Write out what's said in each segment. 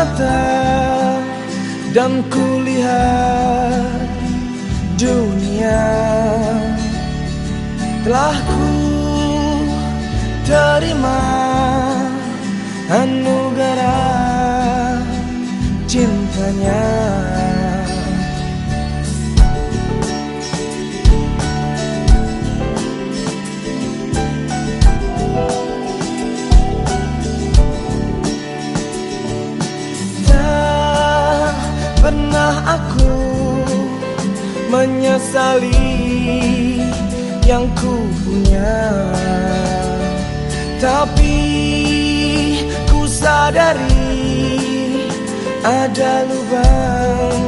mata dan kulihat dunia telah ku terima anugerah cintanya. Menyesali yang ku punya. Tapi ku sadari ada lubang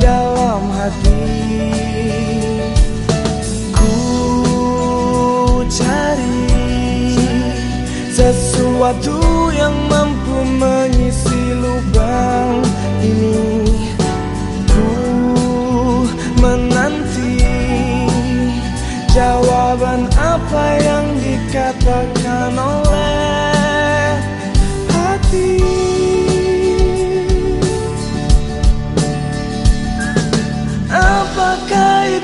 dalam hati. Ku cari sesuatu yang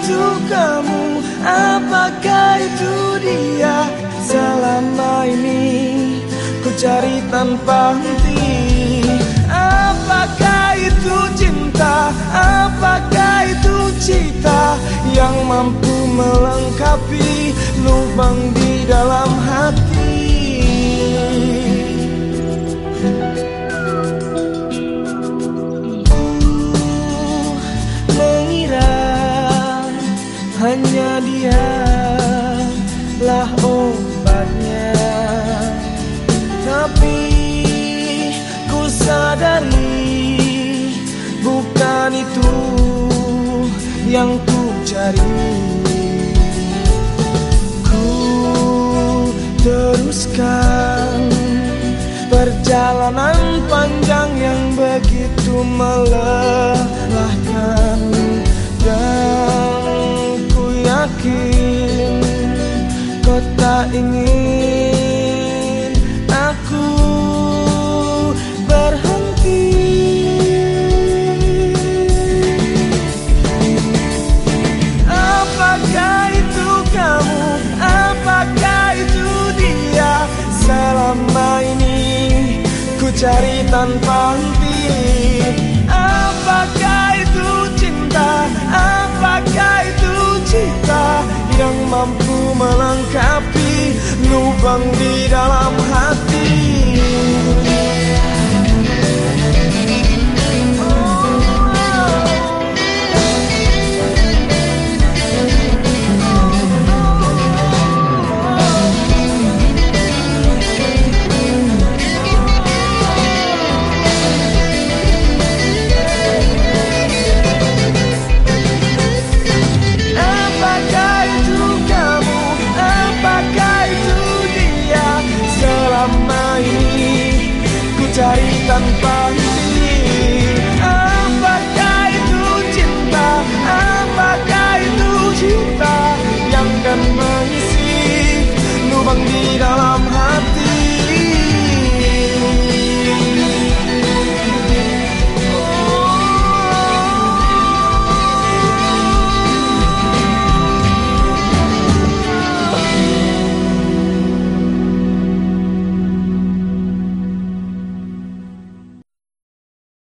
itu kamu? Apakah itu dia? Selama ini ku cari tanpa henti Apakah itu cinta? Apakah itu cita Yang mampu melengkapi lubang di yang ku cari. Ku teruskan perjalanan panjang yang begitu melelahkan. Dan ku yakin kau tak ingin cari tanpa henti Apakah itu cinta, apakah itu cinta Yang mampu melengkapi lubang di mencari tanpa